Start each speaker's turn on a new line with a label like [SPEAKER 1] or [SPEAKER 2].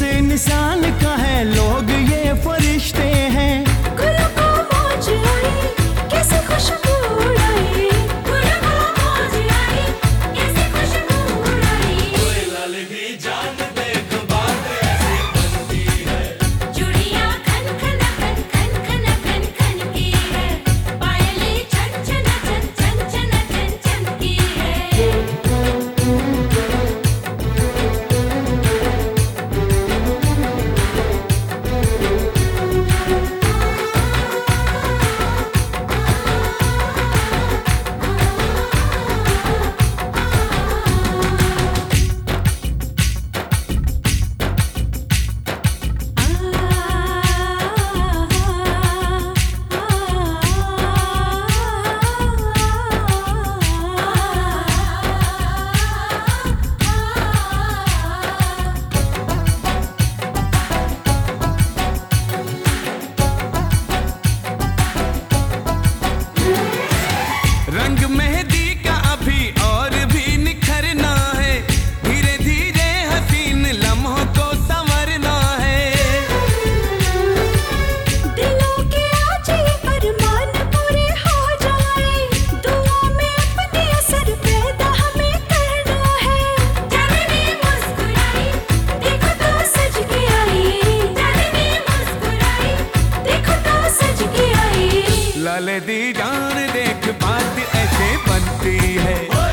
[SPEAKER 1] से निशान
[SPEAKER 2] देख बात ऐसे बनती है।